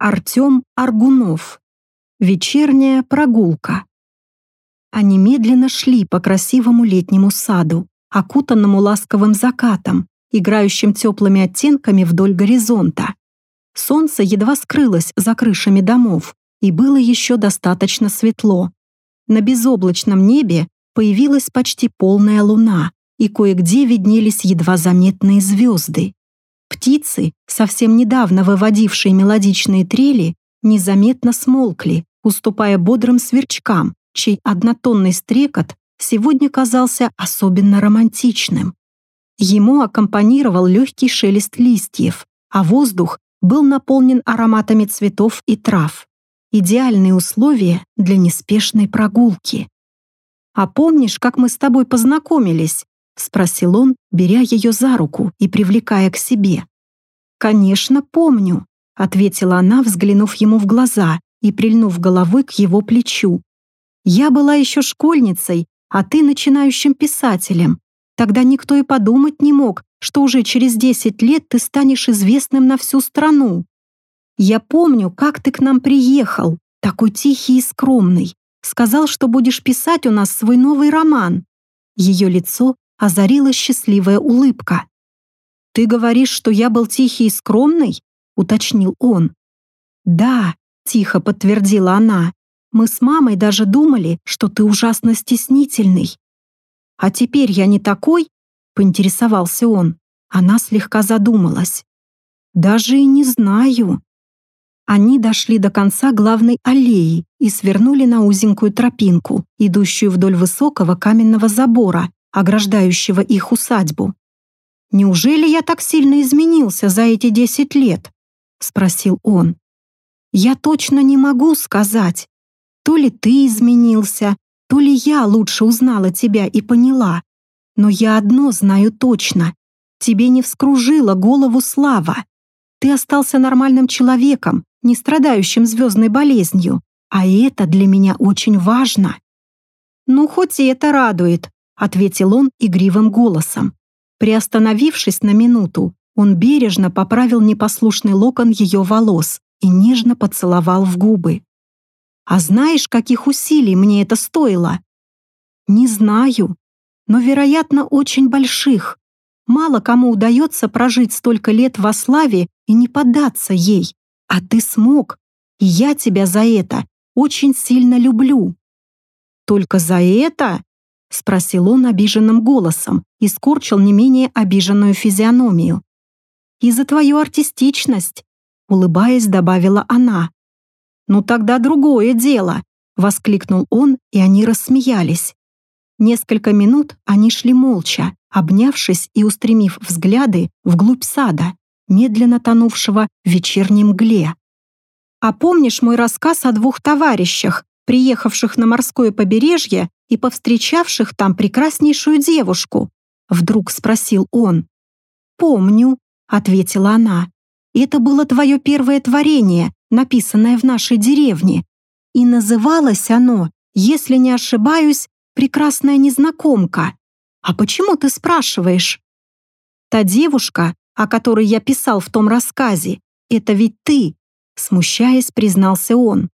Артем Аргунов. Вечерняя прогулка. Они медленно шли по красивому летнему саду, окутанному ласковым закатом, играющим теплыми оттенками вдоль горизонта. Солнце едва скрылось за крышами домов, и было еще достаточно светло. На безоблачном небе появилась почти полная луна, и кое-где виднелись едва заметные звезды. Птицы, совсем недавно выводившие мелодичные трели, незаметно смолкли, уступая бодрым сверчкам, чей однотонный стрекот сегодня казался особенно романтичным. Ему аккомпанировал легкий шелест листьев, а воздух был наполнен ароматами цветов и трав. Идеальные условия для неспешной прогулки. «А помнишь, как мы с тобой познакомились?» — спросил он, беря ее за руку и привлекая к себе. «Конечно, помню», — ответила она, взглянув ему в глаза и прильнув головой к его плечу. «Я была еще школьницей, а ты начинающим писателем. Тогда никто и подумать не мог, что уже через десять лет ты станешь известным на всю страну. Я помню, как ты к нам приехал, такой тихий и скромный. Сказал, что будешь писать у нас свой новый роман». Ее лицо озарила счастливая улыбка. «Ты говоришь, что я был тихий и скромный?» — уточнил он. «Да», — тихо подтвердила она. «Мы с мамой даже думали, что ты ужасно стеснительный». «А теперь я не такой?» — поинтересовался он. Она слегка задумалась. «Даже и не знаю». Они дошли до конца главной аллеи и свернули на узенькую тропинку, идущую вдоль высокого каменного забора, ограждающего их усадьбу. «Неужели я так сильно изменился за эти десять лет?» — спросил он. «Я точно не могу сказать. То ли ты изменился, то ли я лучше узнала тебя и поняла. Но я одно знаю точно. Тебе не вскружила голову слава. Ты остался нормальным человеком, не страдающим звездной болезнью, а это для меня очень важно». «Ну, хоть и это радует», ответил он игривым голосом. Приостановившись на минуту, он бережно поправил непослушный локон ее волос и нежно поцеловал в губы. «А знаешь, каких усилий мне это стоило?» «Не знаю, но, вероятно, очень больших. Мало кому удается прожить столько лет во славе и не поддаться ей. А ты смог, и я тебя за это очень сильно люблю». «Только за это?» — спросил он обиженным голосом и скорчил не менее обиженную физиономию. «И за твою артистичность», — улыбаясь, добавила она. «Ну тогда другое дело», — воскликнул он, и они рассмеялись. Несколько минут они шли молча, обнявшись и устремив взгляды вглубь сада, медленно тонувшего в вечерней мгле. «А помнишь мой рассказ о двух товарищах, приехавших на морское побережье и повстречавших там прекраснейшую девушку?» Вдруг спросил он. «Помню», — ответила она. «Это было твое первое творение, написанное в нашей деревне. И называлось оно, если не ошибаюсь, «Прекрасная незнакомка». А почему ты спрашиваешь?» «Та девушка, о которой я писал в том рассказе, это ведь ты», смущаясь, признался он.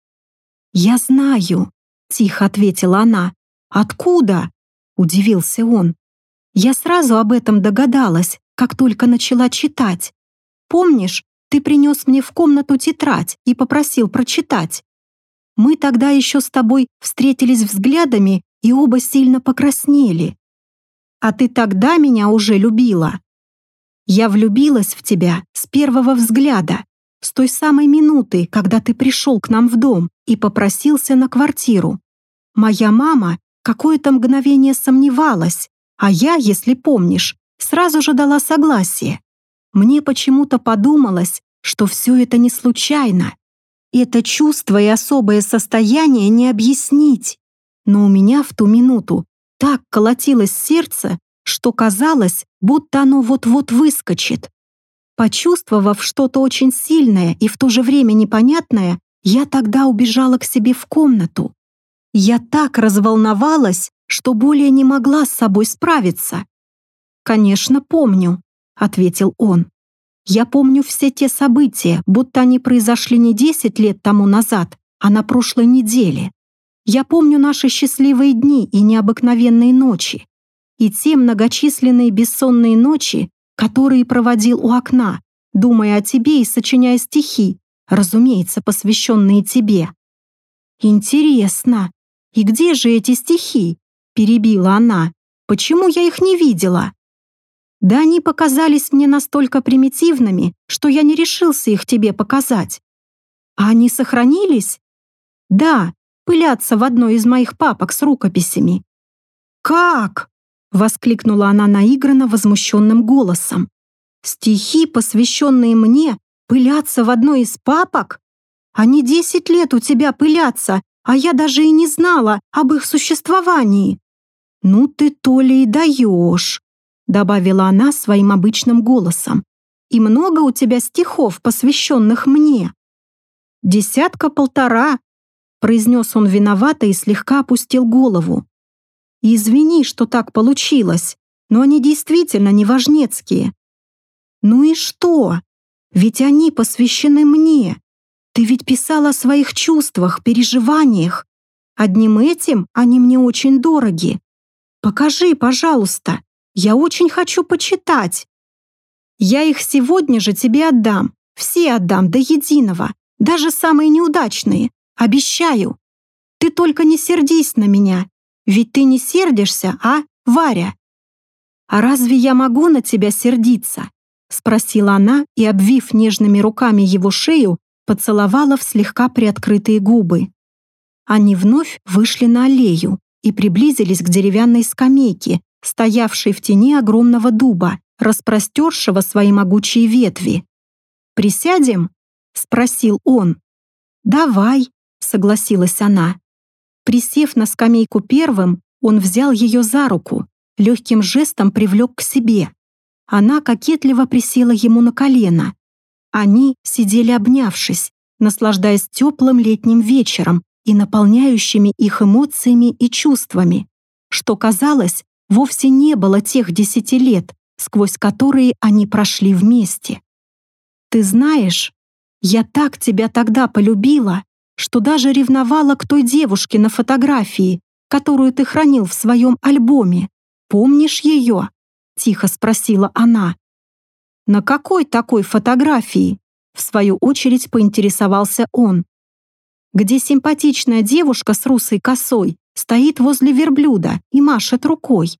«Я знаю», — тихо ответила она. «Откуда?» — удивился он. «Я сразу об этом догадалась, как только начала читать. Помнишь, ты принес мне в комнату тетрадь и попросил прочитать? Мы тогда еще с тобой встретились взглядами и оба сильно покраснели. А ты тогда меня уже любила. Я влюбилась в тебя с первого взгляда, с той самой минуты, когда ты пришел к нам в дом и попросился на квартиру. Моя мама Какое-то мгновение сомневалась, а я, если помнишь, сразу же дала согласие. Мне почему-то подумалось, что все это не случайно. Это чувство и особое состояние не объяснить. Но у меня в ту минуту так колотилось сердце, что казалось, будто оно вот-вот выскочит. Почувствовав что-то очень сильное и в то же время непонятное, я тогда убежала к себе в комнату. Я так разволновалась, что более не могла с собой справиться. «Конечно, помню», — ответил он. Я помню все те события, будто они произошли не 10 лет тому назад, а на прошлой неделе. Я помню наши счастливые дни и необыкновенные ночи, и те многочисленные бессонные ночи, которые проводил у окна, думая о тебе и сочиняя стихи, разумеется, посвященные тебе. «Интересно, и где же эти стихи?» – перебила она. «Почему я их не видела?» «Да они показались мне настолько примитивными, что я не решился их тебе показать. А они сохранились?» «Да, пылятся в одной из моих папок с рукописями». «Как?» — воскликнула она наигранно возмущенным голосом. «Стихи, посвященные мне, пылятся в одной из папок? Они десять лет у тебя пылятся, а я даже и не знала об их существовании». «Ну ты то ли и даешь», — добавила она своим обычным голосом. «И много у тебя стихов, посвященных мне?» «Десятка-полтора», произнес он виновато и слегка опустил голову. «Извини, что так получилось, но они действительно неважнецкие». «Ну и что? Ведь они посвящены мне. Ты ведь писал о своих чувствах, переживаниях. Одним этим они мне очень дороги. Покажи, пожалуйста. Я очень хочу почитать. Я их сегодня же тебе отдам. Все отдам до единого, даже самые неудачные. Обещаю. Ты только не сердись на меня, ведь ты не сердишься, а, Варя?» «А разве я могу на тебя сердиться?» Спросила она и, обвив нежными руками его шею, поцеловала в слегка приоткрытые губы. Они вновь вышли на аллею и приблизились к деревянной скамейке, стоявшей в тени огромного дуба, распростершего свои могучие ветви. «Присядем?» — спросил он. «Давай», согласилась она. Присев на скамейку первым, он взял ее за руку, легким жестом привлек к себе. Она кокетливо присела ему на колено. Они сидели обнявшись, наслаждаясь теплым летним вечером и наполняющими их эмоциями и чувствами, что, казалось, вовсе не было тех десяти лет, сквозь которые они прошли вместе. «Ты знаешь, я так тебя тогда полюбила, что даже ревновала к той девушке на фотографии, которую ты хранил в своем альбоме. Помнишь ее?» — тихо спросила она. «На какой такой фотографии?» — в свою очередь поинтересовался он. «Где симпатичная девушка с русой косой стоит возле верблюда и машет рукой».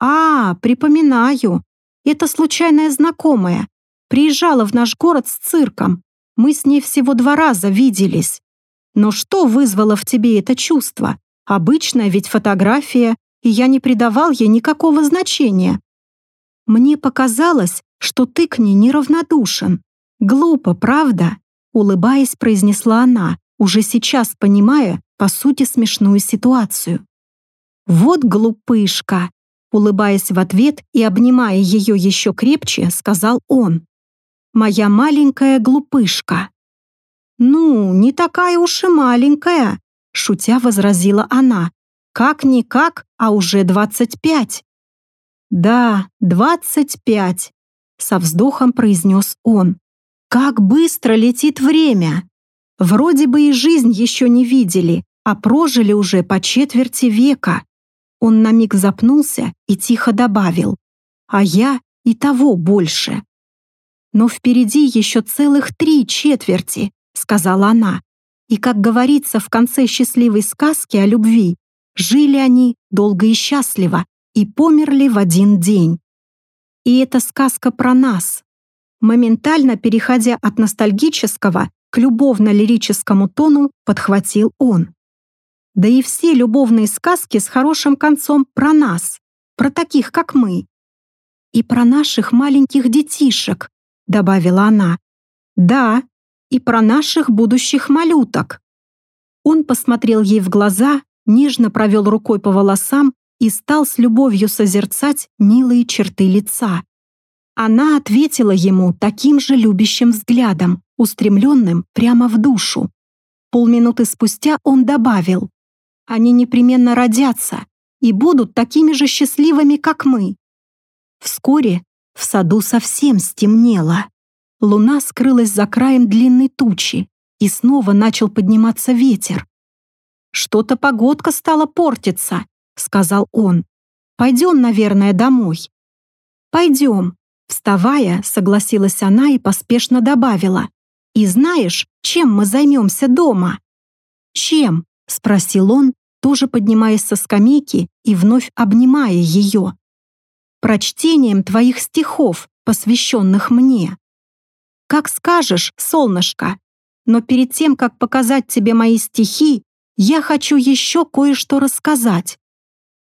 «А, припоминаю. Это случайная знакомая. Приезжала в наш город с цирком. Мы с ней всего два раза виделись. Но что вызвало в тебе это чувство? Обычная ведь фотография, и я не придавал ей никакого значения. Мне показалось, что ты к ней неравнодушен. Глупо, правда? Улыбаясь, произнесла она, уже сейчас понимая, по сути, смешную ситуацию. «Вот глупышка!» Улыбаясь в ответ и обнимая ее еще крепче, сказал он моя маленькая глупышка». «Ну, не такая уж и маленькая», — шутя возразила она. «Как-никак, а уже двадцать пять». «Да, двадцать пять», — со вздохом произнес он. «Как быстро летит время! Вроде бы и жизнь еще не видели, а прожили уже по четверти века». Он на миг запнулся и тихо добавил. «А я и того больше». «Но впереди еще целых три четверти», — сказала она. И, как говорится в конце счастливой сказки о любви, жили они долго и счастливо и померли в один день. И это сказка про нас. Моментально переходя от ностальгического к любовно-лирическому тону, подхватил он. Да и все любовные сказки с хорошим концом про нас, про таких, как мы. И про наших маленьких детишек, — добавила она. «Да, и про наших будущих малюток». Он посмотрел ей в глаза, нежно провел рукой по волосам и стал с любовью созерцать милые черты лица. Она ответила ему таким же любящим взглядом, устремленным прямо в душу. Полминуты спустя он добавил, «Они непременно родятся и будут такими же счастливыми, как мы». Вскоре в саду совсем стемнело. луна скрылась за краем длинной тучи, и снова начал подниматься ветер. «Что-то погодка стала портиться», — сказал он. «Пойдем, наверное, домой». «Пойдем», — вставая, согласилась она и поспешно добавила. «И знаешь, чем мы займемся дома?» «Чем?» — спросил он, тоже поднимаясь со скамейки и вновь обнимая ее. «Прочтением твоих стихов, посвященных мне». «Как скажешь, солнышко, но перед тем, как показать тебе мои стихи, я хочу еще кое-что рассказать».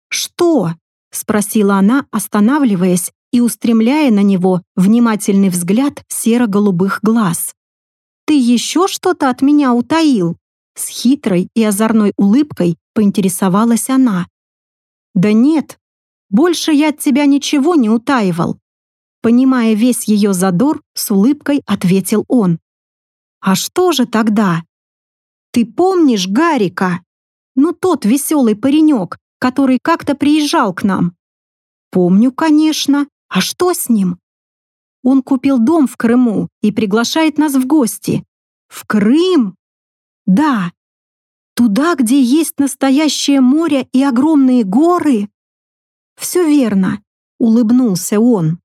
«Что?» — спросила она, останавливаясь и устремляя на него внимательный взгляд серо-голубых глаз. «Ты еще что-то от меня утаил?» С хитрой и озорной улыбкой поинтересовалась она. «Да нет, больше я от тебя ничего не утаивал». Понимая весь ее задор, с улыбкой ответил он. «А что же тогда?» «Ты помнишь Гарика? Ну, тот веселый паренек, который как-то приезжал к нам». «Помню, конечно. А что с ним?» «Он купил дом в Крыму и приглашает нас в гости». «В Крым?» Да, туда, где есть настоящее море и огромные горы. Все верно, улыбнулся он.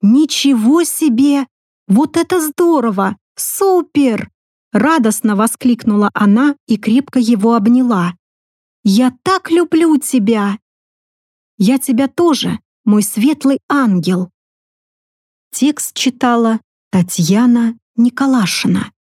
Ничего себе! Вот это здорово! Супер! Радостно воскликнула она и крепко его обняла. «Я так люблю тебя!» «Я тебя тоже, мой светлый ангел!» Текст читала Татьяна Николашина.